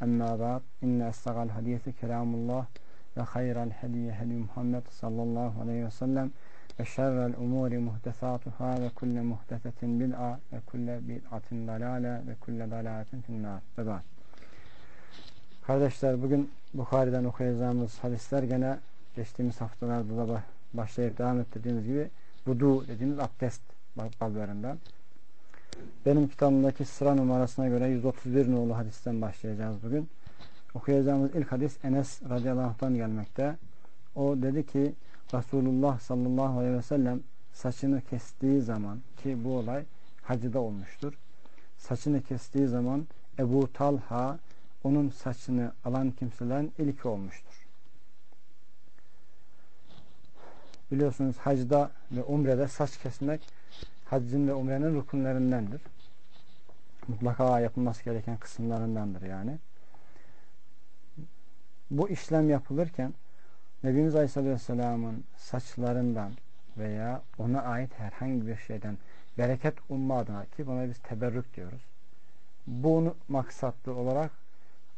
Amma ba'd inne estagal hadiyeti kelamullah ve hayral hediye hedi Muhammed sallallahu aleyhi ve sellem ve şerrel umuri muhtesatuhâ ve kulle muhtesetin bid'a ve kulle bid'atin dalâle ve kulle dalâletin finnâr. Ve ba'd. Kardeşler bugün Bukhari'den okuyacağımız hadisler gene geçtiğimiz haftalarda da başlayıp devam ettirdiğimiz gibi vudu dediğimiz abdest bablarından. Bab benim kitabımdaki sıra numarasına göre 131 nolu hadisten başlayacağız bugün. Okuyacağımız ilk hadis Enes radıyallahu anh'tan gelmekte. O dedi ki Resulullah sallallahu aleyhi ve sellem saçını kestiği zaman ki bu olay hacıda olmuştur. Saçını kestiği zaman Ebu Talha onun saçını alan kimselerin ilki olmuştur. Biliyorsunuz hacda ve umrede saç kesmek haccın ve umrenin rukunlarındandır. Mutlaka yapılması gereken kısımlarındandır yani. Bu işlem yapılırken Nebimiz Aleyhisselam'ın saçlarından veya ona ait herhangi bir şeyden bereket umma adına ki buna biz teberrük diyoruz. Bunu maksatlı olarak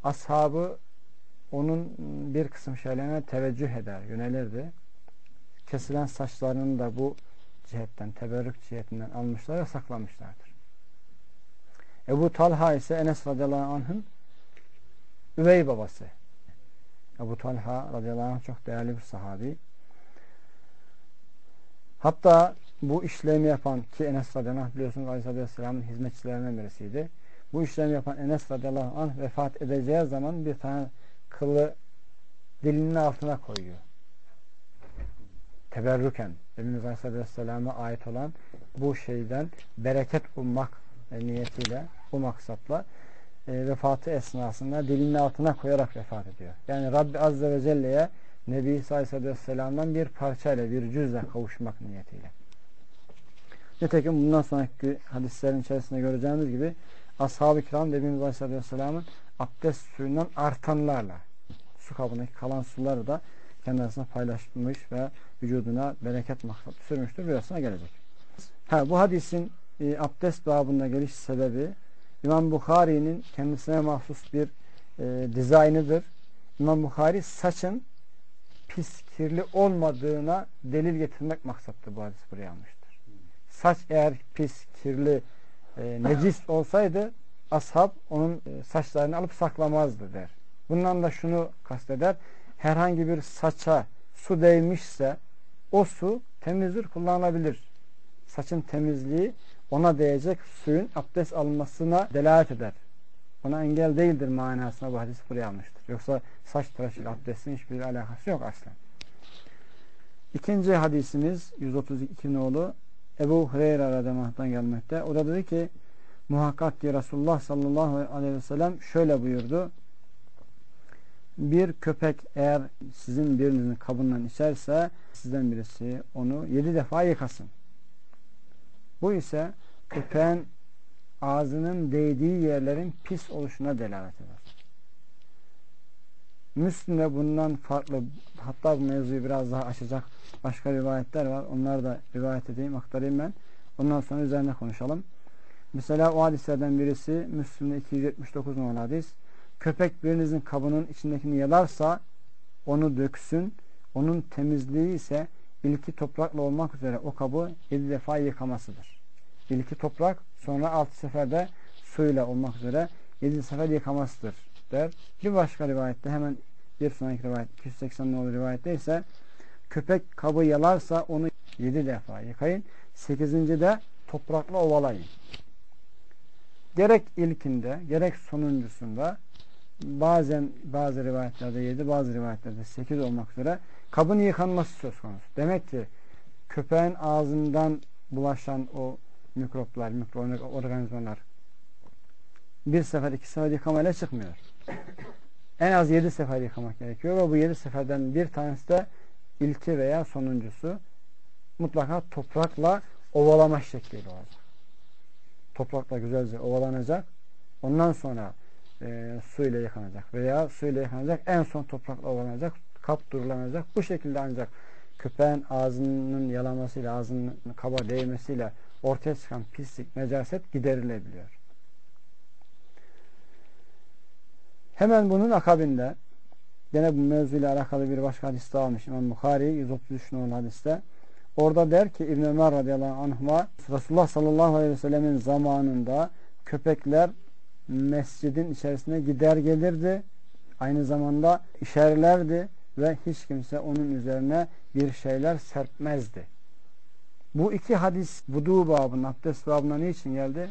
ashabı onun bir kısım şeylerine teveccüh eder, yönelirdi. Kesilen saçlarının da bu cihetten, teberrük cihetinden almışlar ve saklamışlardır. Ebu Talha ise Enes radıyallahu anh'ın üvey babası. Ebu Talha radıyallahu anh çok değerli bir sahabi. Hatta bu işlemi yapan ki Enes radıyallahu anh biliyorsunuz Aleyhisselam'ın hizmetçilerinden birisiydi. Bu işlemi yapan Enes radıyallahu anh vefat edeceği zaman bir tane kılı dilinin altına koyuyor. Teberrüken Efendimiz Aleyhisselam'a ait olan bu şeyden bereket ummak niyetiyle bu maksatla e, vefatı esnasında dilinin altına koyarak vefat ediyor. Yani Rabbi Azze ve Celle'ye Nebi Aleyhisselam'dan bir parçayla bir cüzle kavuşmak niyetiyle. Nitekim bundan sonraki hadislerin içerisinde göreceğimiz gibi ashab-ı kiram Nebimiz Aleyhisselam'ın abdest suyundan artanlarla su kabındaki kalan suları da kendi arasında paylaşmış ve vücuduna bereket maksatı sürmüştür. Birazına gelecek. Ha, bu hadisin e, abdest babında geliş sebebi İmam Bukhari'nin kendisine mahsus bir e, dizaynıdır. İmam Bukhari saçın pis, kirli olmadığına delil getirmek maksattır bu hadis buraya almıştır. Saç eğer pis, kirli, e, necis olsaydı ashab onun e, saçlarını alıp saklamazdı der. Bundan da şunu kasteder. Herhangi bir saça su değmişse o su temizdir, kullanılabilir. Saçın temizliği ona değecek suyun abdest almasına delalet eder. Ona engel değildir manasına bu hadis buraya almıştır. Yoksa saç tıraşı ile abdestin hiçbir alakası yok aslen. İkinci hadisimiz 132 nolu Ebu Hureyre radıyallahu gelmekte. O da dedi ki muhakkak ki Resulullah sallallahu aleyhi ve sellem şöyle buyurdu. Bir köpek eğer sizin birinizin kabından içerse sizden birisi onu yedi defa yıkasın. Bu ise köpeğin ağzının değdiği yerlerin pis oluşuna delalet eder. Müslüm'de bundan farklı hatta bu mevzuyu biraz daha açacak başka rivayetler var. Onları da rivayet edeyim, aktarayım ben. Ondan sonra üzerine konuşalım. Mesela o hadislerden birisi Müslüm'de 279 numaralı hadis. Köpek birinizin kabının içindekini yalarsa onu döksün. Onun temizliği ise ilki toprakla olmak üzere o kabı yedi defa yıkamasıdır. İlki toprak sonra altı seferde suyla olmak üzere yedi sefer yıkamasıdır der. Bir başka rivayette hemen bir sonraki rivayet 280 nolu rivayette ise köpek kabı yalarsa onu 7 defa yıkayın. 8. de toprakla ovalayın. Gerek ilkinde gerek sonuncusunda bazen bazı rivayetlerde 7 bazı rivayetlerde 8 olmak üzere kabın yıkanması söz konusu. Demek ki köpeğin ağzından bulaşan o mikroplar, mikroorganizmalar bir sefer iki sefer yıkamayla çıkmıyor. En az yedi sefer yıkamak gerekiyor ve bu yedi seferden bir tanesi de ilki veya sonuncusu mutlaka toprakla ovalama şekliyle olacak. Toprakla güzelce ovalanacak. Ondan sonra e, su ile yıkanacak veya su ile yıkanacak. En son toprakla ovalanacak. Kap durulanacak. Bu şekilde ancak köpeğin ağzının yalamasıyla, ağzının kaba değmesiyle ortaya çıkan pislik, necaset giderilebiliyor. Hemen bunun akabinde gene bu mevzuyla alakalı bir başka hadis daha almış İmam Bukhari 133 numaralı hadiste. Orada der ki İbn Ömer radıyallahu anhuma Resulullah sallallahu aleyhi ve sellemin zamanında köpekler mescidin içerisine gider gelirdi. Aynı zamanda işerlerdi ve hiç kimse onun üzerine bir şeyler serpmezdi. Bu iki hadis vudu babının, abdest babına niçin geldi?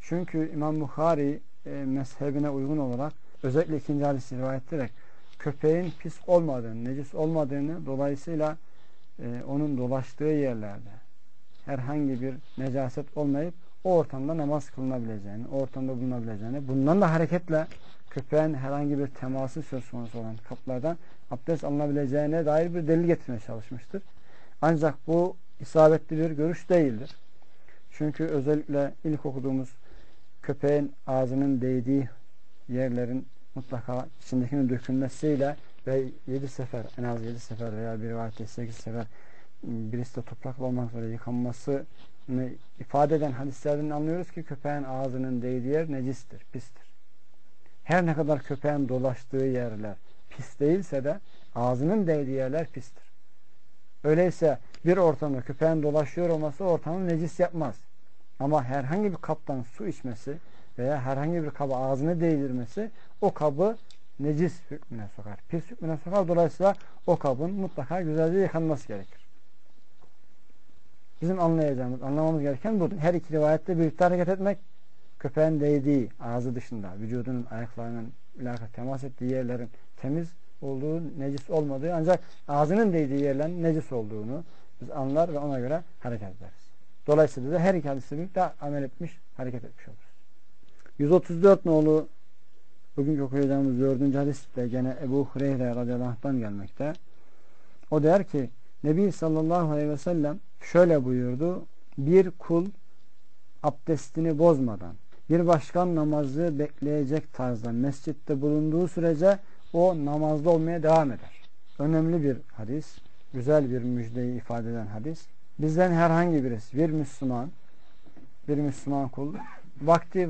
Çünkü İmam Bukhari e, mezhebine uygun olarak özellikle ikinci hadisi rivayet ederek köpeğin pis olmadığını, necis olmadığını dolayısıyla e, onun dolaştığı yerlerde herhangi bir necaset olmayıp o ortamda namaz kılınabileceğini, o ortamda bulunabileceğini, bundan da hareketle köpeğin herhangi bir teması söz konusu olan kaplardan abdest alınabileceğine dair bir delil getirmeye çalışmıştır. Ancak bu isabetli bir görüş değildir. Çünkü özellikle ilk okuduğumuz köpeğin ağzının değdiği yerlerin mutlaka içindekinin dökülmesiyle ve yedi sefer en az yedi sefer veya bir rivayette sekiz sefer birisi de toprakla olmak üzere yıkanmasını ifade eden hadislerden anlıyoruz ki köpeğin ağzının değdiği yer necistir, pistir. Her ne kadar köpeğin dolaştığı yerler pis değilse de ağzının değdiği yerler pistir. Öyleyse bir ortamda köpeğin dolaşıyor olması ortamı necis yapmaz. Ama herhangi bir kaptan su içmesi veya herhangi bir kaba ağzını değdirmesi o kabı necis hükmüne sokar. Pis hükmüne sokar. Dolayısıyla o kabın mutlaka güzelce yıkanması gerekir. Bizim anlayacağımız, anlamamız gereken bu. Her iki rivayette birlikte hareket etmek köpeğin değdiği ağzı dışında vücudunun ayaklarının ilaka temas ettiği yerlerin temiz olduğu, necis olmadığı ancak ağzının değdiği yerlerin necis olduğunu biz anlar ve ona göre hareket ederiz. Dolayısıyla da her iki hadisi birlikte amel etmiş, hareket etmiş oluruz. 134 nolu bugünkü okuyacağımız dördüncü hadis de gene Ebu Hureyre radıyallahu anh'tan gelmekte. O der ki Nebi sallallahu aleyhi ve sellem şöyle buyurdu. Bir kul abdestini bozmadan bir başkan namazı bekleyecek tarzda mescitte bulunduğu sürece o namazda olmaya devam eder. Önemli bir hadis. Güzel bir müjdeyi ifade eden hadis. Bizden herhangi birisi bir Müslüman bir Müslüman kul vakti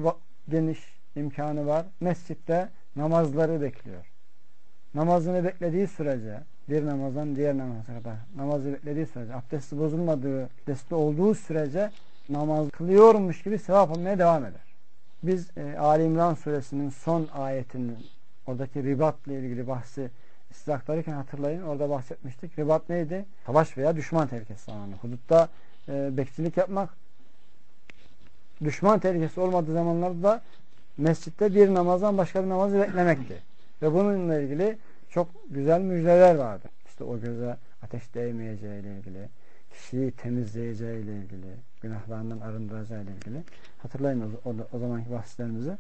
geniş imkanı var. Mescitte namazları bekliyor. Namazını beklediği sürece bir namazdan diğer namaza kadar namazı beklediği sürece abdesti bozulmadığı abdesti olduğu sürece namaz kılıyormuş gibi sevap almaya devam eder. Biz e, Ali İmran suresinin son ayetinin oradaki ribatla ilgili bahsi aktarırken hatırlayın orada bahsetmiştik. Ribat neydi? Savaş veya düşman tehlikesi zamanı. Hudutta e, bekçilik yapmak düşman tehlikesi olmadığı zamanlarda da mescitte bir namazdan başka bir namazı beklemekti. Ve bununla ilgili çok güzel müjdeler vardı. İşte o göze ateş değmeyeceği ile ilgili, kişiyi temizleyeceği ile ilgili, günahlarından arındıracağı ile ilgili. Hatırlayın o, o, o zamanki bahslerimizi.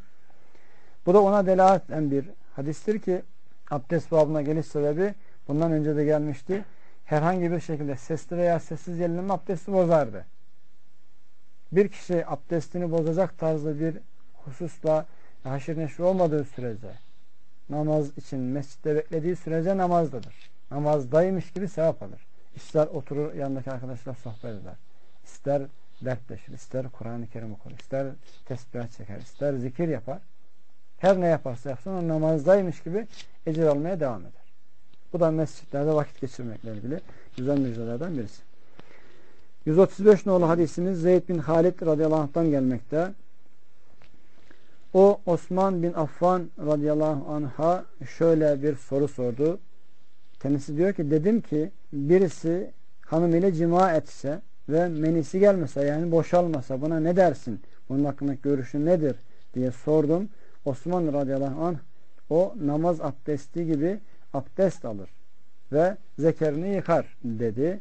Bu da ona delalet eden bir hadistir ki abdest babına geliş sebebi bundan önce de gelmişti. Herhangi bir şekilde sesli veya sessiz yenilenme abdesti bozardı. Bir kişi abdestini bozacak tarzda bir hususla haşir neşri olmadığı sürece namaz için mescitte beklediği sürece namazdadır. Namazdaymış gibi sevap alır. İster oturur yanındaki arkadaşlar sohbet eder. İster dertleşir, ister Kur'an-ı Kerim okur, ister tesbih çeker, ister zikir yapar. Her ne yaparsa yapsın o namazdaymış gibi ecir almaya devam eder. Bu da mescitlerde vakit geçirmekle ilgili güzel müjdelerden birisi. 135 nolu hadisimiz Zeyd bin Halid radıyallahu anh'tan gelmekte. O Osman bin Affan radıyallahu anh'a şöyle bir soru sordu. Kendisi diyor ki dedim ki birisi hanımıyla cima etse ve menisi gelmese yani boşalmasa buna ne dersin? Bunun hakkında görüşün nedir? diye sordum. Osman radıyallahu anh o namaz abdesti gibi abdest alır ve zekerini yıkar dedi.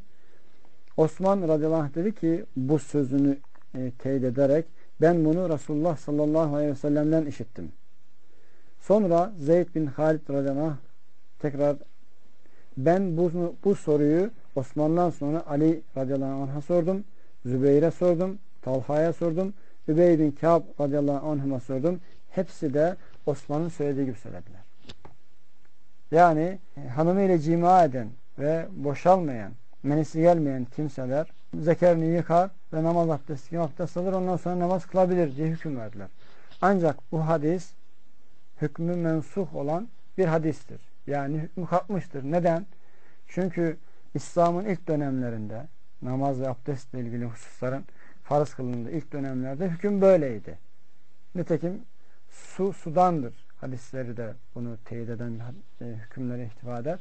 Osman radıyallahu anh dedi ki bu sözünü e, teyit ederek ben bunu Resulullah sallallahu aleyhi ve sellem'den işittim. Sonra Zeyd bin Halid radıyallahu tekrar ben bu, bu soruyu Osman'dan sonra Ali radıyallahu anh'a sordum. Zübeyir'e sordum. Talha'ya sordum. Übey bin Kâb radıyallahu anh'a sordum. Hepsi de Osman'ın söylediği gibi söylediler. Yani e, hanımıyla cima eden ve boşalmayan, menisi gelmeyen kimseler zekerini yıkar ve namaz abdesti abdest alır ondan sonra namaz kılabilir diye hüküm verdiler. Ancak bu hadis hükmü mensuh olan bir hadistir. Yani hükmü kalkmıştır. Neden? Çünkü İslam'ın ilk dönemlerinde namaz ve abdestle ilgili hususların farz kılındığı ilk dönemlerde hüküm böyleydi. Nitekim su sudandır. Hadisleri de bunu teyit eden e, hükümleri ihtiva eder.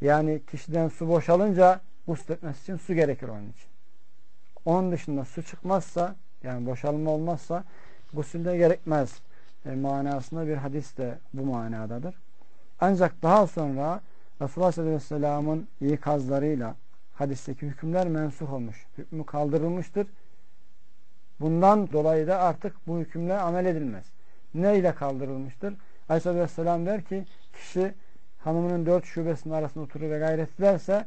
Yani kişiden su boşalınca gusletmesi için su gerekir onun için. Onun dışında su çıkmazsa yani boşalma olmazsa gusülde gerekmez e, manasında bir hadis de bu manadadır. Ancak daha sonra Resulullah sallallahu aleyhi ve sellem'in ikazlarıyla hadisteki hükümler mensuh olmuş. Hükmü kaldırılmıştır. Bundan dolayı da artık bu hükümle amel edilmez. Ne ile kaldırılmıştır? Aleyhisselatü Vesselam der ki kişi hanımının dört şubesinin arasında oturur ve gayret ederse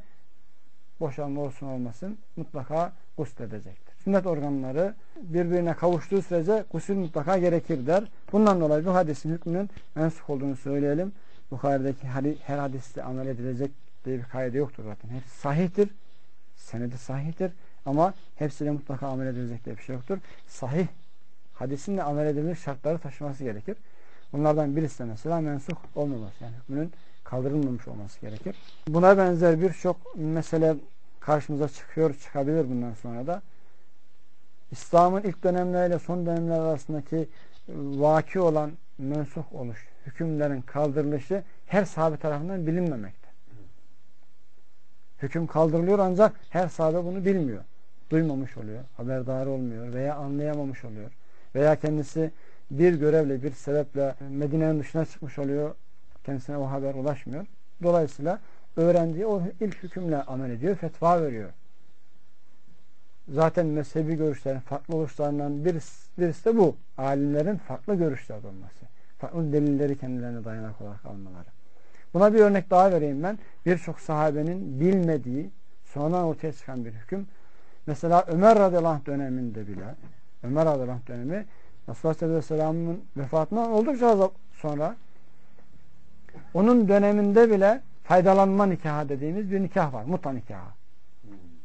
boşanma olsun olmasın mutlaka gusül edecektir. Sünnet organları birbirine kavuştuğu sürece gusül mutlaka gerekir der. Bundan dolayı bu hadisin hükmünün mensuh olduğunu söyleyelim. Bukhari'deki her hadiste amel edilecek diye bir kaydı yoktur zaten. Hepsi sahihtir. Senedi sahihtir. Ama hepsiyle mutlaka amel edilecek diye bir şey yoktur. Sahih hadisin de amel edilir şartları taşıması gerekir. Bunlardan birisi de mesela mensuh olmaması. Yani hükmünün kaldırılmamış olması gerekir. Buna benzer birçok mesele karşımıza çıkıyor, çıkabilir bundan sonra da. İslam'ın ilk dönemleriyle son dönemler arasındaki vaki olan mensuh oluş, hükümlerin kaldırılışı her sahabe tarafından bilinmemekte. Hüküm kaldırılıyor ancak her sahabe bunu bilmiyor. Duymamış oluyor, haberdar olmuyor veya anlayamamış oluyor. Veya kendisi bir görevle, bir sebeple Medine'nin dışına çıkmış oluyor. Kendisine o haber ulaşmıyor. Dolayısıyla öğrendiği o ilk hükümle amel ediyor, fetva veriyor. Zaten mezhebi görüşlerin farklı oluşlarından birisi, birisi de bu. Alimlerin farklı görüşlerde olması. Farklı delilleri kendilerine dayanak olarak almaları. Buna bir örnek daha vereyim ben. Birçok sahabenin bilmediği, sonradan ortaya çıkan bir hüküm. Mesela Ömer radıyallahu anh döneminde bile, Ömer radıyallahu anh dönemi Resulullah aleyhisselamın vefatından oldukça sonra onun döneminde bile faydalanma nikahı dediğimiz bir nikah var. Muta nikahı.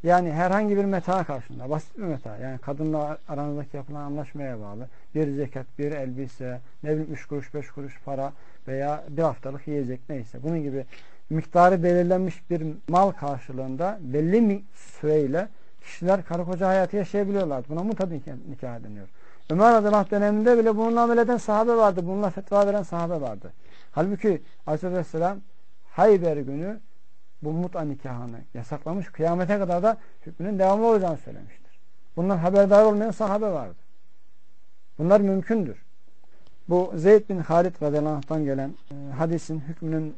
Yani herhangi bir meta karşında. Basit bir meta. Yani kadınla aranızdaki yapılan anlaşmaya bağlı. Bir zekat, bir elbise, ne bileyim üç kuruş, beş kuruş para veya bir haftalık yiyecek neyse. Bunun gibi miktarı belirlenmiş bir mal karşılığında belli bir süreyle kişiler karı koca hayatı yaşayabiliyorlar. Buna muta nikah deniyor. Ömer radıyallahu döneminde bile bununla amel eden sahabe vardı. Bununla fetva veren sahabe vardı. Halbuki aleyhisselam Hayber günü bu mut'a nikahını yasaklamış. Kıyamete kadar da hükmünün devamlı olacağını söylemiştir. Bundan haberdar olmayan sahabe vardı. Bunlar mümkündür. Bu Zeyd bin Halid radıyallahu gelen e, hadisin hükmünün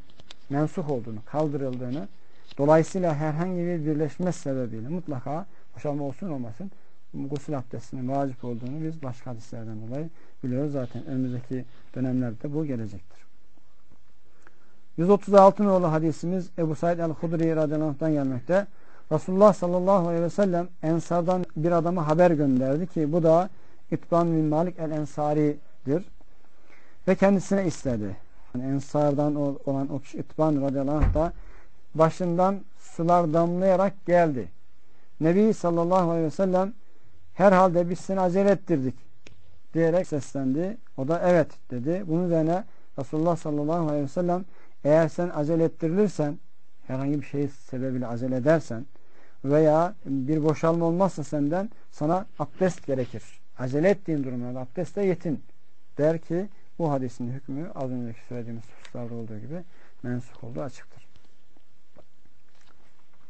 mensuh olduğunu, kaldırıldığını dolayısıyla herhangi bir birleşme sebebiyle mutlaka boşanma olsun olmasın gusül abdestinin vacip olduğunu biz başka hadislerden dolayı biliyoruz. Zaten önümüzdeki dönemlerde bu gelecektir. 136 nolu hadisimiz Ebu Said el-Hudri radıyallahu gelmekte. Resulullah sallallahu aleyhi ve sellem Ensardan bir adama haber gönderdi ki bu da İtban bin Malik el-Ensari'dir. Ve kendisine istedi. Yani Ensardan olan o kişi İtban radıyallahu anh da başından sular damlayarak geldi. Nebi sallallahu aleyhi ve sellem herhalde biz seni acele ettirdik diyerek seslendi. O da evet dedi. Bunun üzerine Resulullah sallallahu aleyhi ve sellem eğer sen acele ettirilirsen herhangi bir şey sebebiyle acele edersen veya bir boşalma olmazsa senden sana abdest gerekir. Acele ettiğin durumlarda abdestle yetin der ki bu hadisin hükmü az önceki söylediğimiz hususlarda olduğu gibi mensuk olduğu açıktır.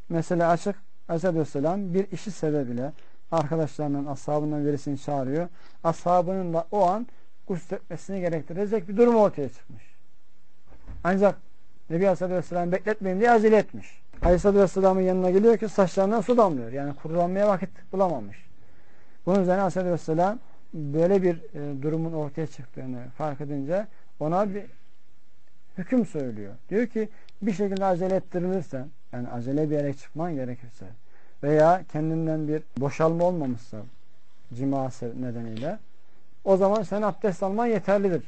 Mesela açık Aleyhisselam bir işi sebebiyle arkadaşlarından, ashabından birisini çağırıyor. Ashabının da o an gusletmesini gerektirecek bir durum ortaya çıkmış. Ancak Nebi Aleyhisselam bekletmeyin diye acele etmiş. Aleyhisselam'ın yanına geliyor ki saçlarından su damlıyor. Yani kurulanmaya vakit bulamamış. Bunun üzerine Aleyhisselam böyle bir e, durumun ortaya çıktığını fark edince ona bir hüküm söylüyor. Diyor ki bir şekilde acele ettirilirsen yani acele bir yere çıkman gerekirse veya kendinden bir boşalma olmamışsa cima nedeniyle o zaman sen abdest alman yeterlidir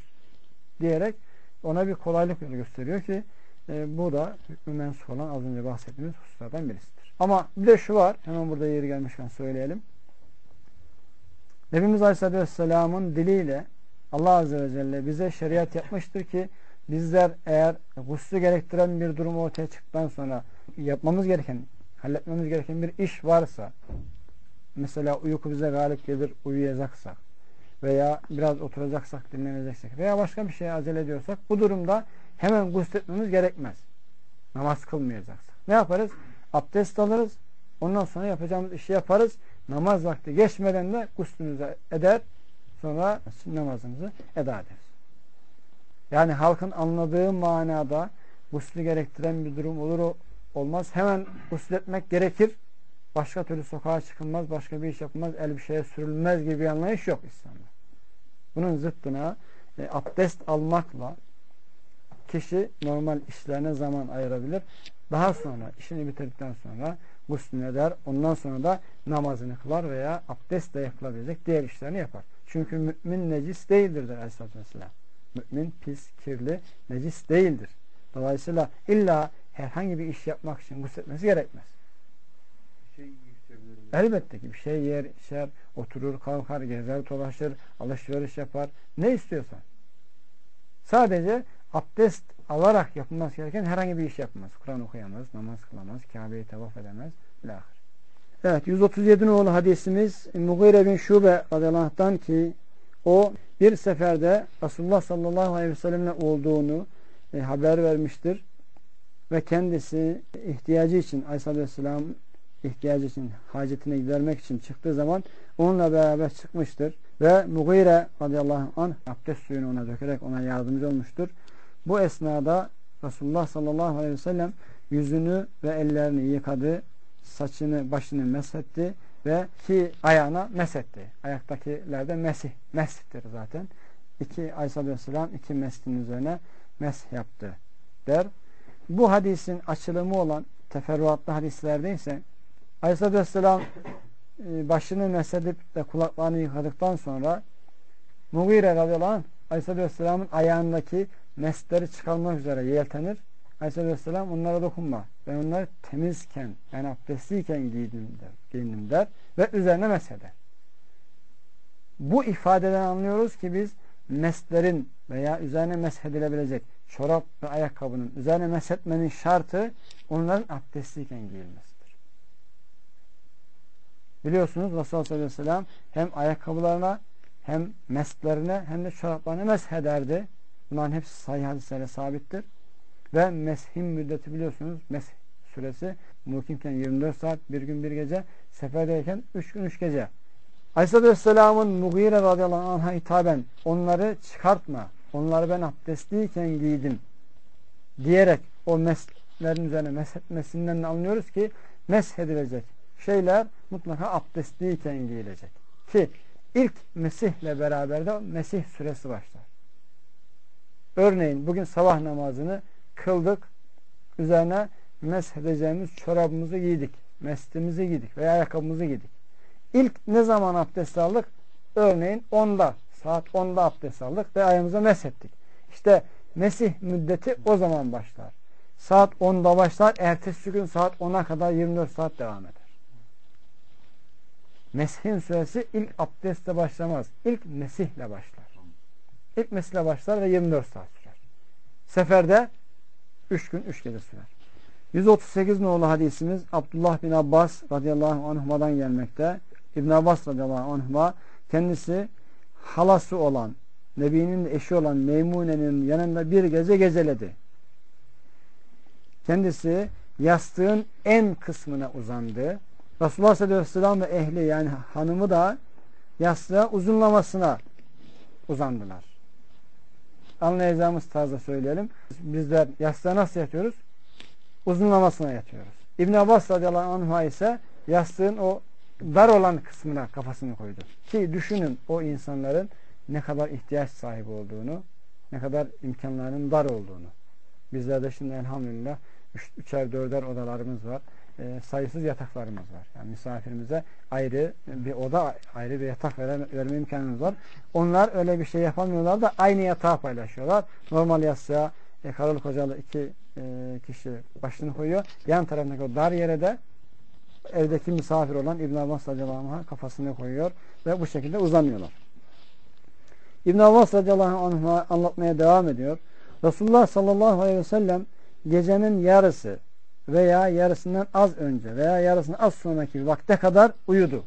diyerek ona bir kolaylık gösteriyor ki e, bu da hükmü mensup olan az önce bahsettiğimiz hususlardan birisidir. Ama bir de şu var hemen burada yeri gelmişken söyleyelim. Nebimiz Aleyhisselatü Vesselam'ın diliyle Allah Azze ve Celle bize şeriat yapmıştır ki bizler eğer guslü gerektiren bir durum ortaya çıktıktan sonra yapmamız gereken, halletmemiz gereken bir iş varsa mesela uyku bize galip gelir uyuyacaksak veya biraz oturacaksak, dinleneceksek veya başka bir şeye acele ediyorsak bu durumda hemen gusletmemiz gerekmez. Namaz kılmayacaksak. Ne yaparız? Abdest alırız. Ondan sonra yapacağımız işi yaparız. Namaz vakti geçmeden de guslümüzü eder. Sonra namazımızı eda ederiz. Yani halkın anladığı manada guslü gerektiren bir durum olur olmaz. Hemen gusletmek gerekir. Başka türlü sokağa çıkılmaz, başka bir iş yapılmaz, elbiseye sürülmez gibi bir anlayış yok İslam'da. Bunun zıttına e, abdest almakla kişi normal işlerine zaman ayırabilir. Daha sonra işini bitirdikten sonra guslünü eder. Ondan sonra da namazını kılar veya abdest de yapılabilecek diğer işlerini yapar. Çünkü mümin necis değildir der Aleyhisselatü Vesselam. Mümin pis, kirli, necis değildir. Dolayısıyla illa herhangi bir iş yapmak için gusletmesi gerekmez. Şey Elbette ki bir şey yer, içer, oturur, kalkar, gezer, dolaşır, alışveriş yapar. Ne istiyorsan. Sadece abdest alarak yapılması gereken herhangi bir iş yapmaz. Kur'an okuyamaz, namaz kılamaz, Kabe'yi tavaf edemez. Lahir. Evet 137 oğlu hadisimiz Mughire bin Şube radıyallahu ki o bir seferde Resulullah sallallahu aleyhi ve sellemle olduğunu e, haber vermiştir. Ve kendisi ihtiyacı için aleyhissalatü vesselam ihtiyacı için hacetine gidermek için çıktığı zaman onunla beraber çıkmıştır. Ve Mughire radıyallahu anh abdest suyunu ona dökerek ona yardımcı olmuştur. Bu esnada Resulullah sallallahu aleyhi ve sellem yüzünü ve ellerini yıkadı, saçını, başını mesetti ve ki ayağına mesetti. Ayaktakilerde mesih, mesihtir zaten. İki aleyhissalatü vesselam iki mestin üzerine mesh yaptı der. Bu hadisin açılımı olan teferruatlı hadislerde ise aleyhissalatü vesselam e, başını mesedip de kulaklarını yıkadıktan sonra Mughire radıyallahu anh aleyhissalatü vesselamın ayağındaki mesleri çıkarmak üzere yeltenir. Aleyhisselatü Vesselam onlara dokunma. Ben onları temizken yani abdestliyken giydim der, giyindim der ve üzerine mesheder. Bu ifadeden anlıyoruz ki biz meslerin veya üzerine meshedilebilecek çorap ve ayakkabının üzerine meshetmenin şartı onların abdestliyken giyilmesidir. Biliyorsunuz Resulullah sallallahu aleyhi ve sellem hem ayakkabılarına hem meslerine hem de çoraplarına meshederdi. Bunların hepsi sahih hadislerle sabittir. Ve meshin müddeti biliyorsunuz mesh süresi mümkünken 24 saat bir gün bir gece seferdeyken 3 gün 3 gece. Aleyhisselatü Vesselam'ın Mughire radıyallahu anh'a hitaben onları çıkartma. Onları ben abdestliyken giydim. Diyerek o meslerin üzerine meshetmesinden anlıyoruz ki meshedilecek şeyler mutlaka abdestliyken giyilecek. Ki ilk Mesih'le beraber de Mesih süresi başlar. Örneğin bugün sabah namazını kıldık. Üzerine meshedeceğimiz çorabımızı giydik. Mestimizi giydik veya ayakkabımızı giydik. İlk ne zaman abdest aldık? Örneğin 10'da, saat 10'da abdest aldık ve ayağımıza meshettik. İşte Mesih müddeti o zaman başlar. Saat 10'da başlar, ertesi gün saat 10'a kadar 24 saat devam eder. Mesih'in süresi ilk abdestle başlamaz. İlk Mesih'le başlar. İlk Mesih'le başlar ve 24 saat sürer. Seferde 3 gün 3 gece sürer. 138 nolu hadisimiz Abdullah bin Abbas radıyallahu anhuma'dan gelmekte. İbn Abbas radıyallahu anhuma kendisi halası olan Nebi'nin eşi olan Meymune'nin yanında bir gece geceledi. Kendisi yastığın en kısmına uzandı. Resulullah sallallahu aleyhi ve sellem ve ehli yani hanımı da yastığa uzunlamasına uzandılar. Anlayacağımız tarzda söyleyelim. Bizler yastığa nasıl yatıyoruz? Uzunlamasına yatıyoruz. İbn Abbas radıyallahu anh ise yastığın o dar olan kısmına kafasını koydu. Ki düşünün o insanların ne kadar ihtiyaç sahibi olduğunu, ne kadar imkanlarının dar olduğunu. Bizlerde şimdi elhamdülillah üç, üçer dörder odalarımız var. E, sayısız yataklarımız var. Yani misafirimize ayrı bir oda, ayrı bir yatak verme, verme imkanımız var. Onlar öyle bir şey yapamıyorlar da aynı yatağı paylaşıyorlar. Normal yastığa e, karılı kocalı iki e, kişi başını koyuyor. Yan tarafındaki o dar yere de evdeki misafir olan İbn Abbas radıyallahu kafasını koyuyor ve bu şekilde uzanıyorlar. İbn Abbas radıyallahu anh anlatmaya devam ediyor. Resulullah sallallahu aleyhi ve sellem gecenin yarısı veya yarısından az önce veya yarısından az sonraki vakte kadar uyudu.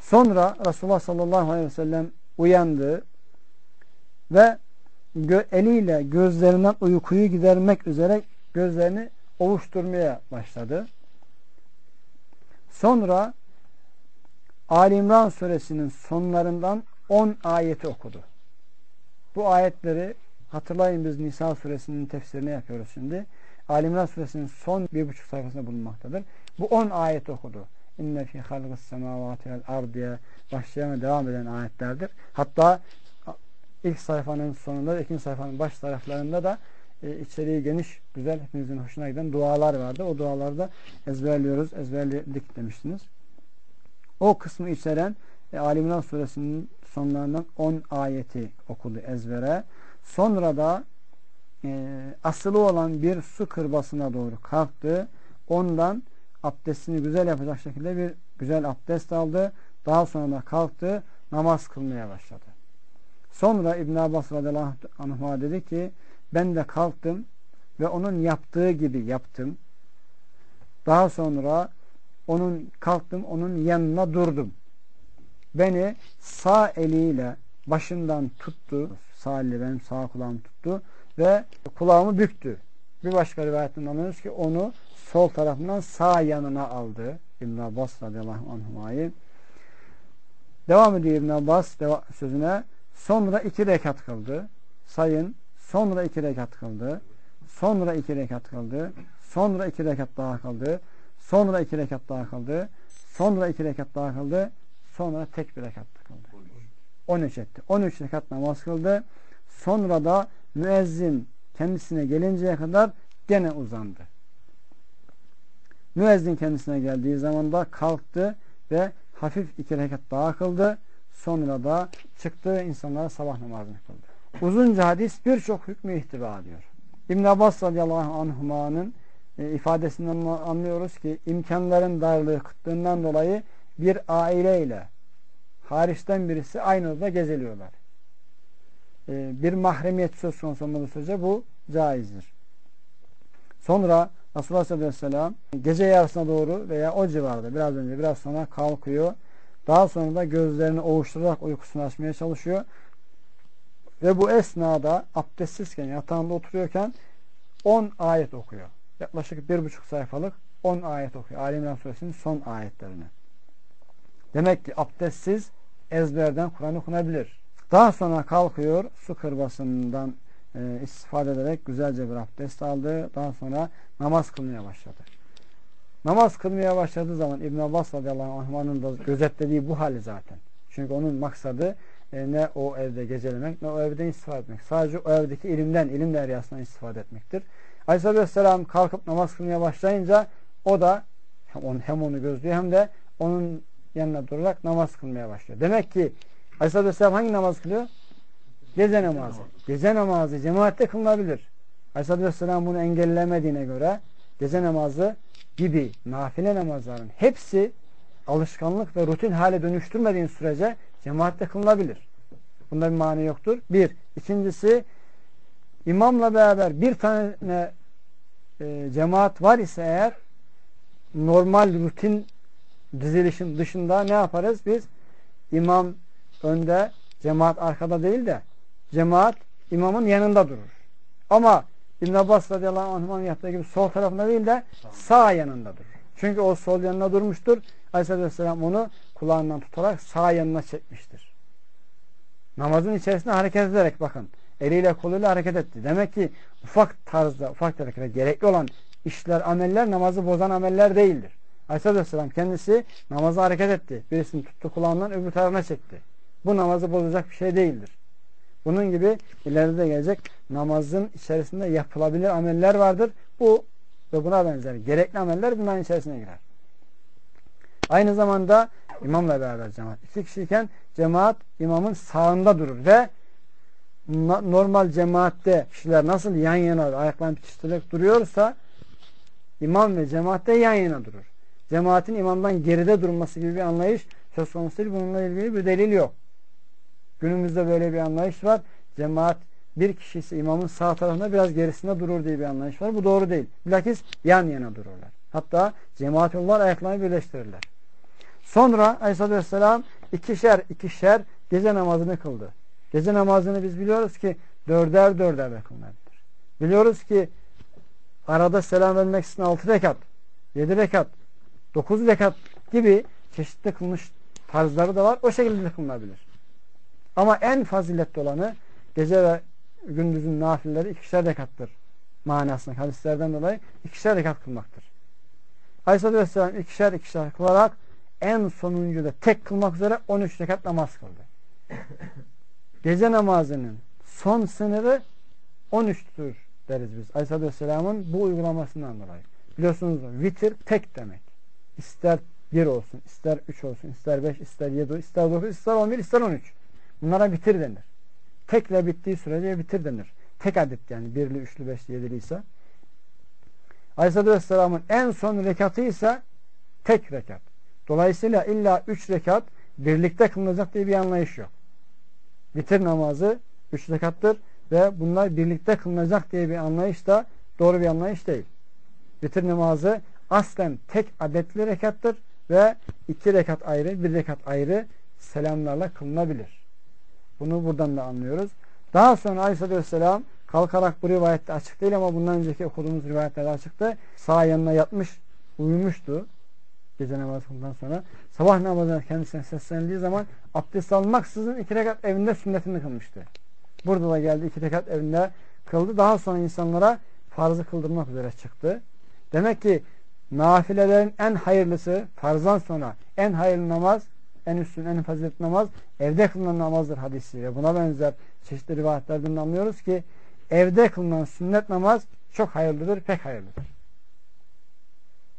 Sonra Resulullah sallallahu aleyhi ve sellem uyandı ve gö eliyle gözlerinden uykuyu gidermek üzere gözlerini ovuşturmaya başladı. Sonra Ali İmran suresinin sonlarından 10 ayeti okudu. Bu ayetleri hatırlayın biz Nisa suresinin tefsirini yapıyoruz şimdi. Ali İmran suresinin son bir buçuk sayfasında bulunmaktadır. Bu 10 ayet okudu. İnne fi halgıs semavati vel ard diye başlayan devam eden ayetlerdir. Hatta ilk sayfanın sonunda ikinci sayfanın baş taraflarında da e, içeriği geniş, güzel, hepinizin hoşuna giden dualar vardı. O dualarda ezberliyoruz, ezberledik demiştiniz. O kısmı içeren e, Ali suresinin sonlarından 10 ayeti okudu ezbere. Sonra da e, asılı olan bir su kırbasına doğru kalktı. Ondan abdestini güzel yapacak şekilde bir güzel abdest aldı. Daha sonra da kalktı, namaz kılmaya başladı. Sonra İbn Abbas radıyallahu anh dedi ki ben de kalktım ve onun yaptığı gibi yaptım. Daha sonra onun kalktım onun yanına durdum. Beni sağ eliyle başından tuttu. Sağ eli benim sağ kulağımı tuttu ve kulağımı büktü. Bir başka rivayetten anlıyoruz ki onu sol tarafından sağ yanına aldı. İbn Abbas radıyallahu anh'a'yı. Devam ediyor İbn Abbas sözüne. Sonra iki rekat kıldı. Sayın. Sonra iki rekat kıldı. Sonra iki rekat kıldı. Sonra iki rekat daha kıldı. Sonra iki rekat daha kıldı. Sonra iki rekat daha kıldı. Sonra tek bir rekat kıldı. 13 etti. 13 rekat namaz kıldı. Sonra da müezzin kendisine gelinceye kadar gene uzandı. Müezzin kendisine geldiği zaman da kalktı ve hafif iki rekat daha kıldı. Sonra da çıktı insanlara sabah namazını kıldı. Uzunca hadis birçok hükmü ihtiva ediyor. İbn Abbas radıyallahu anhuma'nın e, ifadesinden anlıyoruz ki imkanların darlığı kıtlığından dolayı bir aileyle hariçten birisi aynı odada geziliyorlar. E, bir mahremiyet söz konusu olmadığı sürece bu caizdir. Sonra Resulullah sallallahu aleyhi ve sellem gece yarısına doğru veya o civarda biraz önce biraz sonra kalkıyor. Daha sonra da gözlerini ovuşturarak uykusunu açmaya çalışıyor. Ve bu esnada abdestsizken yatağında oturuyorken 10 ayet okuyor. Yaklaşık bir buçuk sayfalık 10 ayet okuyor. Ali İmran Suresinin son ayetlerini. Demek ki abdestsiz ezberden Kur'an okunabilir. Daha sonra kalkıyor su kırbasından e, istifade ederek güzelce bir abdest aldı. Daha sonra namaz kılmaya başladı. Namaz kılmaya başladığı zaman İbn Abbas radıyallahu anh'ın da gözetlediği bu hali zaten. Çünkü onun maksadı e, ne o evde gecelemek ne o evden istifade etmek. Sadece o evdeki ilimden, ilim deryasından istifade etmektir. Aleyhisselatü Vesselam kalkıp namaz kılmaya başlayınca o da hem onu gözlüyor hem de onun yanına durarak namaz kılmaya başlıyor. Demek ki Aleyhisselatü Vesselam hangi namaz kılıyor? Gece namazı. Gece namazı cemaatte kılınabilir. Aleyhisselatü Vesselam bunu engellemediğine göre gece namazı gibi nafile namazların hepsi alışkanlık ve rutin hale dönüştürmediğin sürece cemaatte kılınabilir. Bunda bir mani yoktur. Bir. İkincisi imamla beraber bir tane e, cemaat var ise eğer normal rutin dizilişin dışında ne yaparız? Biz imam önde cemaat arkada değil de cemaat imamın yanında durur. Ama İbn Abbas radıyallahu anh'ın yaptığı gibi sol tarafında değil de sağ yanında durur. Çünkü o sol yanına durmuştur. Aleyhisselatü Vesselam onu kulağından tutarak sağ yanına çekmiştir. Namazın içerisinde hareket ederek bakın. Eliyle koluyla hareket etti. Demek ki ufak tarzda, ufak harekete gerekli olan işler, ameller namazı bozan ameller değildir. Aleyhisselatü Vesselam kendisi namazı hareket etti. Birisini tuttu kulağından öbür tarafına çekti. Bu namazı bozacak bir şey değildir. Bunun gibi ileride gelecek namazın içerisinde yapılabilir ameller vardır. Bu ve buna benzer gerekli ameller bunların içerisine girer. Aynı zamanda imamla beraber cemaat. İki kişiyken cemaat imamın sağında durur ve normal cemaatte kişiler nasıl yan yana ayaklarını bitiştirerek duruyorsa imam ve cemaatte yan yana durur. Cemaatin imamdan geride durması gibi bir anlayış söz konusu değil. Bununla ilgili bir delil yok. Günümüzde böyle bir anlayış var. Cemaat bir kişi ise imamın sağ tarafında biraz gerisinde durur diye bir anlayış var. Bu doğru değil. Bilakis yan yana dururlar. Hatta cemaat yollar ayaklarını birleştirirler. Sonra Aleyhisselatü Vesselam ikişer ikişer gece namazını kıldı. Gece namazını biz biliyoruz ki dörder dörder kılınabilir. Biliyoruz ki arada selam vermek için altı rekat, yedi rekat, dokuz rekat gibi çeşitli kılmış tarzları da var. O şekilde kılınabilir. Ama en faziletli olanı gece ve gündüzün nafilleri ikişer rekattır manasında hadislerden dolayı ikişer rekat kılmaktır. Aleyhisselatü Vesselam ikişer ikişer kılarak en sonuncu da tek kılmak üzere 13 rekat namaz kıldı. Gece namazının son sınırı 13'tür deriz biz. Aleyhisselatü Vesselam'ın bu uygulamasından dolayı. Biliyorsunuz vitir tek demek. İster 1 olsun, ister 3 olsun, ister 5, ister 7, ister 9, ister 11, ister 13. Bunlara bitir denir. Tekle bittiği sürece bitir denir. Tek adet yani birli, üçlü, beşli, yedili ise. Aleyhisselatü Vesselam'ın en son rekatı ise tek rekat. Dolayısıyla illa üç rekat birlikte kılınacak diye bir anlayış yok. Bitir namazı üç rekattır ve bunlar birlikte kılınacak diye bir anlayış da doğru bir anlayış değil. Bitir namazı aslen tek adetli rekattır ve iki rekat ayrı, bir rekat ayrı selamlarla kılınabilir. Bunu buradan da anlıyoruz. Daha sonra Aleyhisselatü Vesselam kalkarak bu rivayette açık değil ama bundan önceki okuduğumuz rivayetlerde açıktı. Sağ yanına yatmış, uyumuştu gece namazından sonra. Sabah namazına kendisine seslendiği zaman abdest almaksızın iki rekat evinde sünnetini kılmıştı. Burada da geldi iki rekat evinde kıldı. Daha sonra insanlara farzı kıldırmak üzere çıktı. Demek ki nafilelerin en hayırlısı farzdan sonra en hayırlı namaz en üstün, en faziletli namaz evde kılınan namazdır hadisiyle. Buna benzer çeşitli rivayetlerden anlıyoruz ki evde kılınan sünnet namaz çok hayırlıdır, pek hayırlıdır.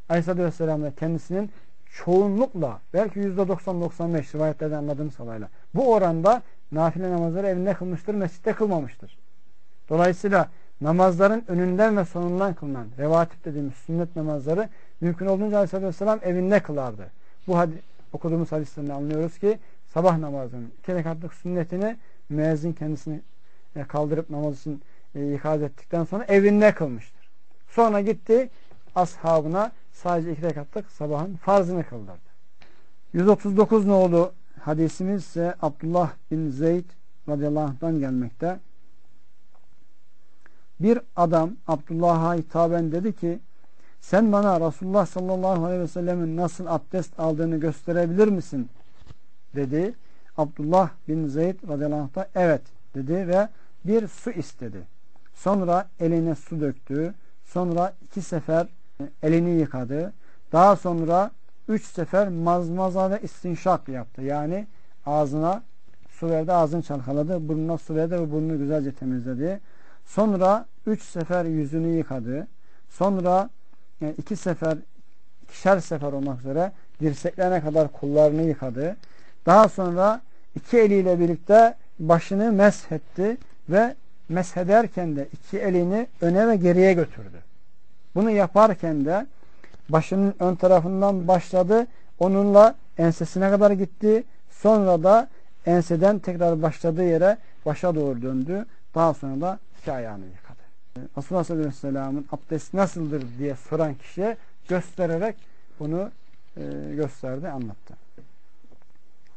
Aleyhisselatü Vesselam da kendisinin çoğunlukla belki %90-95 rivayetlerden anladığımız kadarıyla bu oranda nafile namazları evinde kılmıştır, mescitte kılmamıştır. Dolayısıyla namazların önünden ve sonundan kılınan revatip dediğimiz sünnet namazları mümkün olduğunca Aleyhisselatü Vesselam evinde kılardı. Bu hadis okuduğumuz hadislerinde anlıyoruz ki sabah namazının iki rekatlık sünnetini müezzin kendisini e, kaldırıp namaz için e, ikaz ettikten sonra evinde kılmıştır. Sonra gitti ashabına sadece iki rekatlık sabahın farzını kıldırdı. 139 nolu hadisimiz ise Abdullah bin Zeyd radıyallahu anh'dan gelmekte. Bir adam Abdullah'a hitaben dedi ki sen bana Resulullah sallallahu aleyhi ve sellemin nasıl abdest aldığını gösterebilir misin? dedi. Abdullah bin Zeyd radıyallahu anh da evet dedi ve bir su istedi. Sonra eline su döktü. Sonra iki sefer elini yıkadı. Daha sonra üç sefer mazmaza ve istinşak yaptı. Yani ağzına su verdi, ağzını çalkaladı. Burnuna su verdi ve burnunu güzelce temizledi. Sonra üç sefer yüzünü yıkadı. Sonra yani iki sefer ikişer sefer olmak üzere dirseklerine kadar kullarını yıkadı. Daha sonra iki eliyle birlikte başını meshetti ve meshederken de iki elini öne ve geriye götürdü. Bunu yaparken de başının ön tarafından başladı. Onunla ensesine kadar gitti. Sonra da enseden tekrar başladığı yere başa doğru döndü. Daha sonra da iki ayağını yıkadı. Resulullah sallallahu aleyhi ve sellem'in abdest nasıldır diye soran kişiye göstererek bunu e, gösterdi, anlattı.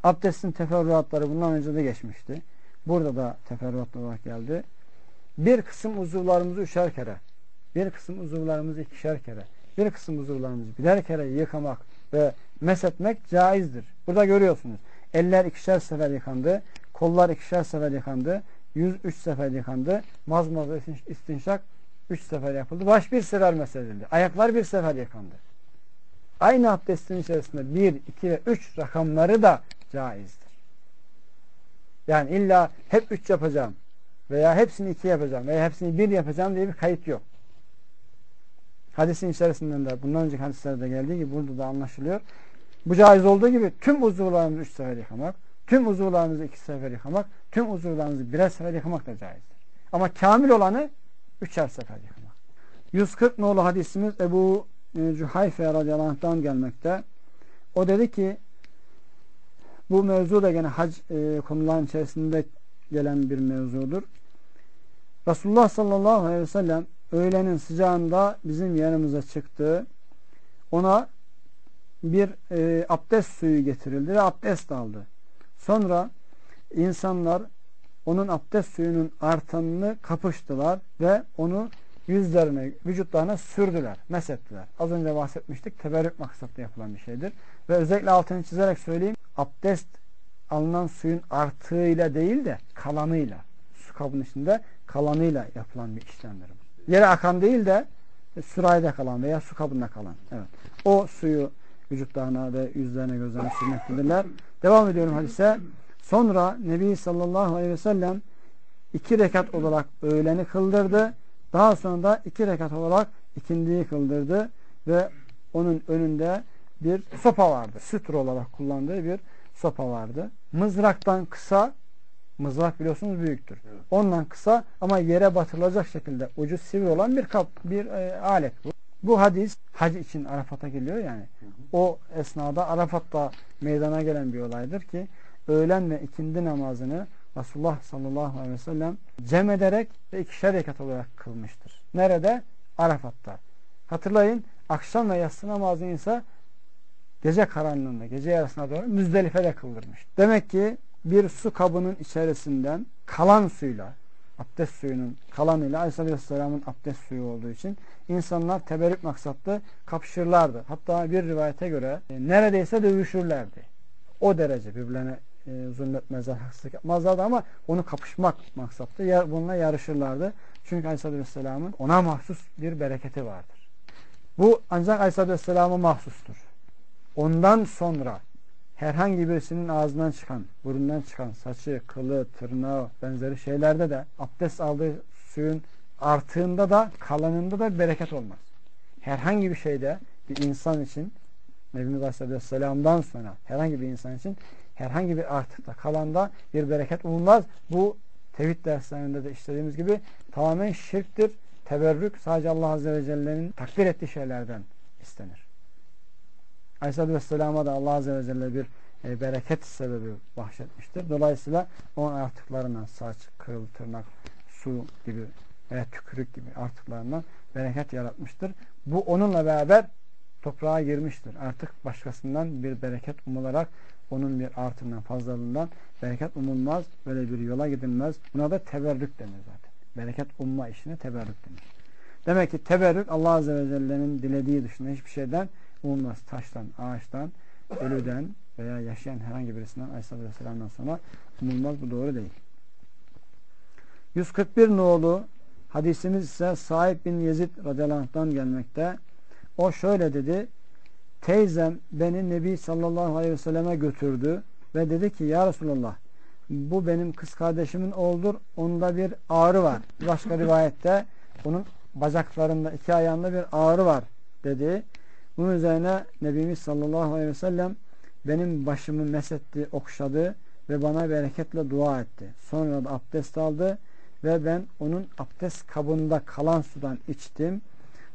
Abdestin teferruatları bundan önce de geçmişti. Burada da teferruatlı olarak geldi. Bir kısım uzuvlarımızı üçer kere, bir kısım uzuvlarımızı ikişer kere, bir kısım uzuvlarımızı birer kere yıkamak ve mesetmek caizdir. Burada görüyorsunuz. Eller ikişer sefer yıkandı, kollar ikişer sefer yıkandı, yüz üç sefer yıkandı, mazmaz istinşak üç sefer yapıldı. Baş bir sefer mesedildi. Ayaklar bir sefer yıkandı. Aynı abdestin içerisinde bir, iki ve üç rakamları da caizdir. Yani illa hep üç yapacağım veya hepsini iki yapacağım veya hepsini bir yapacağım diye bir kayıt yok. Hadisin içerisinden de bundan önceki hadislerde geldiği gibi burada da anlaşılıyor. Bu caiz olduğu gibi tüm uzuvlarımızı üç sefer yıkamak, tüm uzuvlarımızı iki sefer yıkamak, tüm uzuvlarımızı birer sefer yıkamak da caizdir. Ama kamil olanı üçer sefer yıkamak. 140 nolu hadisimiz Ebu e, Cuhayfe radıyallahu anh'tan gelmekte. O dedi ki bu mevzu da gene hac e, konuların içerisinde gelen bir mevzudur. Resulullah sallallahu aleyhi ve sellem öğlenin sıcağında bizim yanımıza çıktı. Ona bir e, abdest suyu getirildi ve abdest aldı. Sonra insanlar onun abdest suyunun artanını kapıştılar ve onu yüzlerine, vücutlarına sürdüler, mesettiler. Az önce bahsetmiştik. Teberrük maksatlı yapılan bir şeydir. Ve özellikle altını çizerek söyleyeyim. Abdest alınan suyun artığıyla değil de kalanıyla, su kabının içinde kalanıyla yapılan bir işlemdir. Yere akan değil de sürahide kalan veya su kabında kalan. Evet. O suyu vücutlarına ve yüzlerine gözlerine sürmektedirler. Devam ediyorum hadise. Sonra Nebi sallallahu aleyhi ve sellem iki rekat olarak öğleni kıldırdı. Daha sonra da iki rekat olarak ikindiyi kıldırdı ve onun önünde bir sopa vardı. Sütür olarak kullandığı bir sopa vardı. Mızraktan kısa, mızrak biliyorsunuz büyüktür. Evet. Ondan kısa ama yere batırılacak şekilde ucu sivri olan bir kap, bir e, alet bu. Bu hadis hac için Arafat'a geliyor yani. Hı hı. O esnada Arafat'ta meydana gelen bir olaydır ki öğlen ve ikindi namazını Resulullah sallallahu aleyhi ve sellem cem ederek ve ikişer rekat olarak kılmıştır. Nerede? Arafat'ta. Hatırlayın akşam ve yatsı namazını ise gece karanlığında, gece yarısına doğru Müzdelife'de kıldırmış. Demek ki bir su kabının içerisinden kalan suyla, abdest suyunun kalanıyla Aleyhisselam'ın abdest suyu olduğu için insanlar teberrük maksatlı kapışırlardı. Hatta bir rivayete göre e, neredeyse dövüşürlerdi. O derece birbirlerine e, zulmetmezler, haksızlık yapmazlardı ama onu kapışmak maksatlı yer, bununla yarışırlardı. Çünkü Aleyhisselam'ın ona mahsus bir bereketi vardır. Bu ancak Aleyhisselam'a mahsustur. Ondan sonra herhangi birisinin ağzından çıkan, burundan çıkan saçı, kılı, tırnağı benzeri şeylerde de abdest aldığı suyun artığında da kalanında da bereket olmaz. Herhangi bir şeyde bir insan için Nebimiz Aleyhisselam'dan sonra herhangi bir insan için herhangi bir artıkta kalanda bir bereket umulmaz. Bu tevhid derslerinde de işlediğimiz gibi tamamen şirktir. Teberrük sadece Allah Azze ve Celle'nin takdir ettiği şeylerden istenir. Aleyhisselatü Vesselam'a da Allah Azze ve Celle bir e, bereket sebebi bahşetmiştir. Dolayısıyla onun artıklarından saç, kıl, tırnak, su gibi veya tükürük gibi artıklarından bereket yaratmıştır. Bu onunla beraber toprağa girmiştir. Artık başkasından bir bereket umularak onun bir artığından fazlalığından bereket umulmaz. Böyle bir yola gidilmez. Buna da teberrük denir zaten. Bereket umma işine teberrük denir. Demek ki teberrük Allah Azze ve Celle'nin dilediği dışında hiçbir şeyden umulmaz. Taştan, ağaçtan, ölüden veya yaşayan herhangi birisinden Aleyhisselatü Vesselam'dan sonra umulmaz. Bu doğru değil. 141 nolu hadisimiz ise Sahip bin Yezid radıyallahu gelmekte. O şöyle dedi. Teyzem beni Nebi sallallahu aleyhi ve selleme götürdü ve dedi ki ya Resulallah bu benim kız kardeşimin oldur. Onda bir ağrı var. Başka rivayette onun bacaklarında iki ayağında bir ağrı var dedi. Bunun üzerine Nebimiz sallallahu aleyhi ve sellem benim başımı mesetti, okşadı ve bana bereketle dua etti. Sonra da abdest aldı ve ben onun abdest kabında kalan sudan içtim.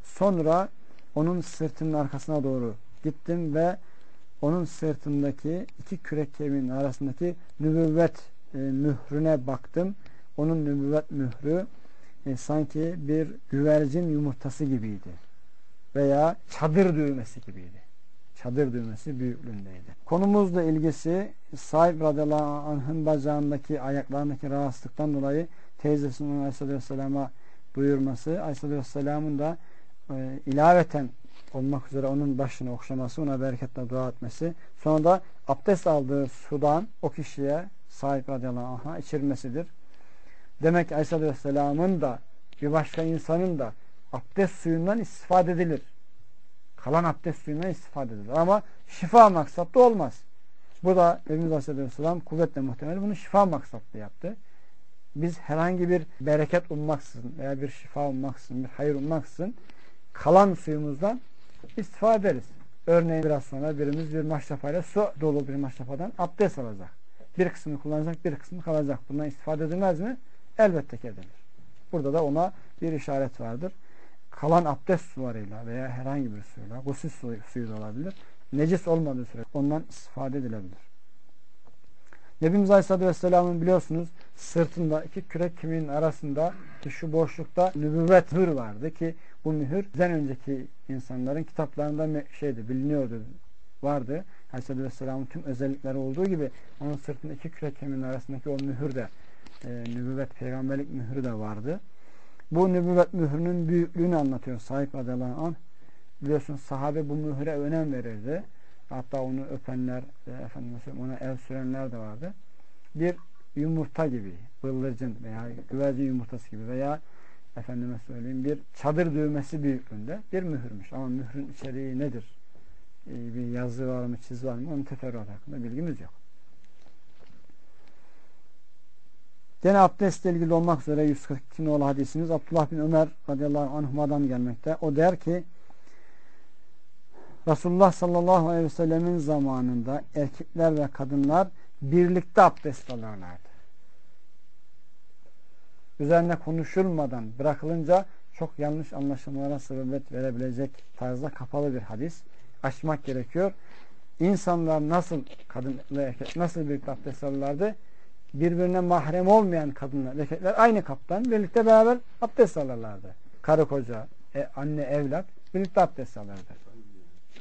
Sonra onun sırtının arkasına doğru gittim ve onun sırtındaki iki kürek kemiğinin arasındaki nübüvvet e, mührüne baktım. Onun nübüvvet mührü e, sanki bir güvercin yumurtası gibiydi. Veya çadır düğmesi gibiydi. çadır düğmesi büyüklüğündeydi. Konumuzla ilgisi sahip radıyallahu anh'ın bacağındaki ayaklarındaki rahatsızlıktan dolayı teyzesinin Aleyhisselam'a buyurması, Aleyhisselam'ın da e, ilaveten olmak üzere onun başını okşaması, ona bereketle dua etmesi, sonra da abdest aldığı sudan o kişiye sahip radıyallahu anh'a içirmesidir. Demek ki Aleyhisselam'ın da bir başka insanın da abdest suyundan istifade edilir. Kalan abdest suyundan istifade edilir. Ama şifa maksatlı olmaz. Bu da Efendimiz Aleyhisselam kuvvetle muhtemel bunu şifa maksatlı yaptı. Biz herhangi bir bereket ummaksızın veya bir şifa ummaksızın, bir hayır ummaksızın kalan suyumuzdan istifade ederiz. Örneğin biraz sonra birimiz bir maşrafayla su dolu bir maşrafadan abdest alacak. Bir kısmını kullanacak, bir kısmı kalacak. Bundan istifade edilmez mi? Elbette ki edilir. Burada da ona bir işaret vardır. Kalan abdest sularıyla veya herhangi bir suyla, gusül suyu, suyu da olabilir. Necis olmadığı süre ondan istifade edilebilir. Nebimiz Aleyhisselatü Vesselam'ın biliyorsunuz sırtında iki kürek kemiğinin arasında ki şu boşlukta nübüvvet mühür vardı ki bu mühür bizden önceki insanların kitaplarında şeydi biliniyordu vardı. Aleyhisselatü Vesselam'ın tüm özellikleri olduğu gibi onun sırtında iki kürek kemiğinin arasındaki o mühür de e, nübüvvet peygamberlik mührü de vardı. Bu nübüvvet mührünün büyüklüğünü anlatıyor sahip radıyallahu anh. Biliyorsunuz sahabe bu mühre önem verirdi. Hatta onu öpenler, e, efendim ona el sürenler de vardı. Bir yumurta gibi, bıldırcın veya güvercin yumurtası gibi veya efendime söyleyeyim bir çadır düğmesi büyüklüğünde bir mühürmüş. Ama mührün içeriği nedir? Ee, bir yazı var mı, çiz var mı? Onun teferruat hakkında bilgimiz yok. Gene abdestle ilgili olmak üzere 142 nolu hadisimiz Abdullah bin Ömer radıyallahu anhuma'dan gelmekte. O der ki Resulullah sallallahu aleyhi ve sellemin zamanında erkekler ve kadınlar birlikte abdest alırlardı. Üzerine konuşulmadan bırakılınca çok yanlış anlaşılmalara sebebiyet verebilecek tarzda kapalı bir hadis. Açmak gerekiyor. İnsanlar nasıl kadın ve erkek nasıl birlikte abdest alırlardı? Birbirine mahrem olmayan kadınlar, erkekler aynı kaptan birlikte beraber abdest alırlardı. Karı koca, e, anne, evlat birlikte abdest alırdı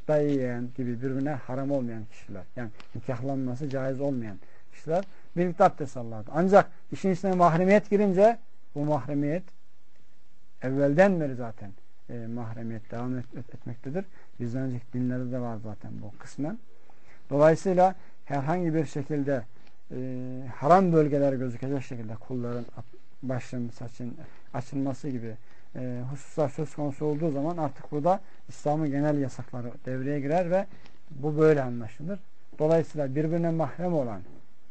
dayı yeğen gibi birbirine haram olmayan kişiler yani nikahlanması caiz olmayan kişiler birlikte abdest alırlardı. Ancak işin içine mahremiyet girince bu mahremiyet evvelden beri zaten e, mahremiyet devam et, et, etmektedir. Bizden önceki dinlerde de var zaten bu kısmen. Dolayısıyla herhangi bir şekilde e, haram bölgeler gözükecek şekilde kulların başın, saçın açılması gibi e, hususlar söz konusu olduğu zaman artık burada İslam'ın genel yasakları devreye girer ve bu böyle anlaşılır. Dolayısıyla birbirine mahrem olan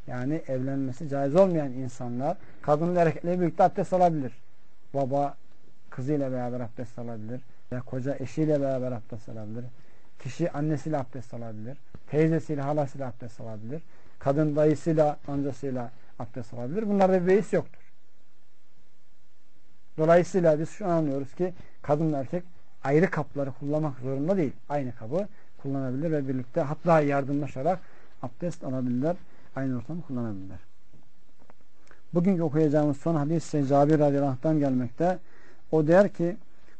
yani evlenmesi caiz olmayan insanlar kadınla erkekle birlikte abdest alabilir. Baba kızıyla beraber abdest alabilir. Ya koca eşiyle beraber abdest alabilir. Kişi annesiyle abdest alabilir. Teyzesiyle, halasıyla abdest alabilir. Kadın dayısıyla, amcasıyla abdest alabilir. Bunlarda bir beis yoktur. Dolayısıyla biz şu anlıyoruz ki kadın erkek ayrı kapları kullanmak zorunda değil. Aynı kabı kullanabilir ve birlikte hatta yardımlaşarak abdest alabilirler. Aynı ortamı kullanabilirler. Bugünkü okuyacağımız son hadis ise Cabir radıyallahu gelmekte. O der ki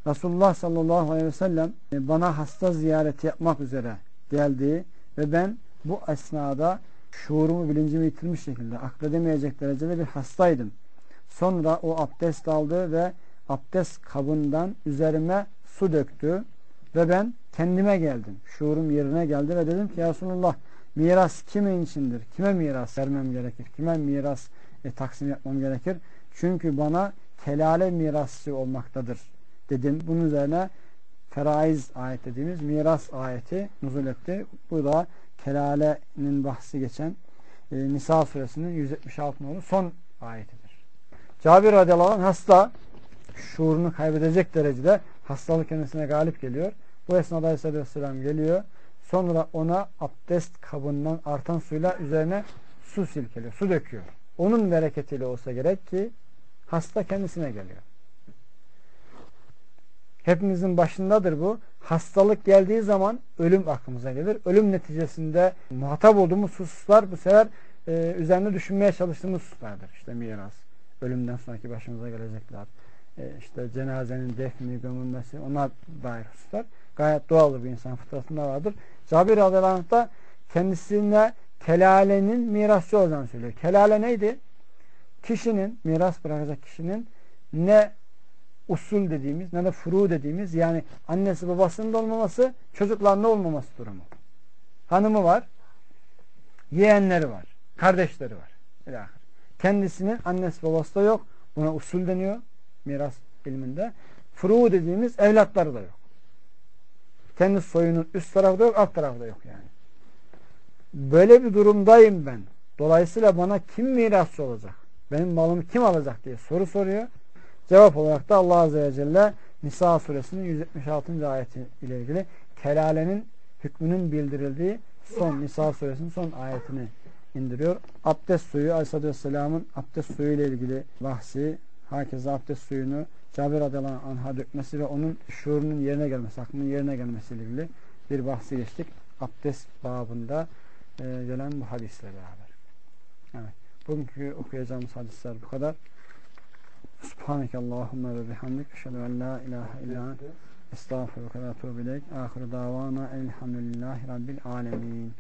Resulullah sallallahu aleyhi ve sellem bana hasta ziyareti yapmak üzere geldi ve ben bu esnada şuurumu, bilincimi yitirmiş şekilde akledemeyecek derecede bir hastaydım. Sonra o abdest aldı ve abdest kabından üzerime su döktü ve ben kendime geldim. Şuurum yerine geldi ve dedim ki ya Resulullah miras kimin içindir? Kime miras vermem gerekir? Kime miras e, taksim yapmam gerekir? Çünkü bana kelale mirasçı olmaktadır dedim. Bunun üzerine feraiz ayet dediğimiz miras ayeti nuzul etti. Bu da kelalenin bahsi geçen e, Nisa suresinin 176 nolu son ayetidir. Cabir radıyallahu anh hasta şuurunu kaybedecek derecede hastalık kendisine galip geliyor. Bu esnada aleyhissalatü vesselam geliyor. Sonra ona abdest kabından artan suyla üzerine su silkeliyor. Su döküyor. Onun bereketiyle olsa gerek ki hasta kendisine geliyor. Hepimizin başındadır bu. Hastalık geldiği zaman ölüm aklımıza gelir. Ölüm neticesinde muhatap olduğumuz hususlar bu sefer e, üzerinde düşünmeye çalıştığımız hususlardır. İşte miras, ölümden sonraki başımıza gelecekler, e, işte cenazenin defni, gömülmesi ona dair hususlar gayet doğaldır bir insan fıtratında vardır. Cabir radıyallahu da kendisine kelalenin mirasçı olacağını söylüyor. Kelale neydi? Kişinin, miras bırakacak kişinin ne usul dediğimiz ne de furu dediğimiz yani annesi babasının da olmaması çocuklarında olmaması durumu. Hanımı var, yeğenleri var, kardeşleri var. Kendisinin annesi babası da yok. Buna usul deniyor miras ilminde. Furu dediğimiz evlatları da yok. Kendi soyunun üst tarafı da yok, alt tarafı da yok yani. Böyle bir durumdayım ben. Dolayısıyla bana kim mirasçı olacak? Benim malımı kim alacak diye soru soruyor. Cevap olarak da Allah Azze ve Celle Nisa suresinin 176. ayeti ile ilgili kelalenin hükmünün bildirildiği son Nisa suresinin son ayetini indiriyor. Abdest suyu Aleyhisselatü Vesselam'ın abdest suyu ile ilgili bahsi herkese abdest suyunu Cabir radıyallahu anh'a dökmesi ve onun şuurunun yerine gelmesi, aklının yerine gelmesi ile ilgili bir bahsi geçtik. Abdest babında e, gelen bu hadisle beraber. Evet. Bugünkü okuyacağımız hadisler bu kadar. Subhaneke Allahümme ve bihamdik. Eşhedü en la ilahe illa estağfurullah ve etûbü ileyk. Ahiru davana elhamdülillahi rabbil alemin.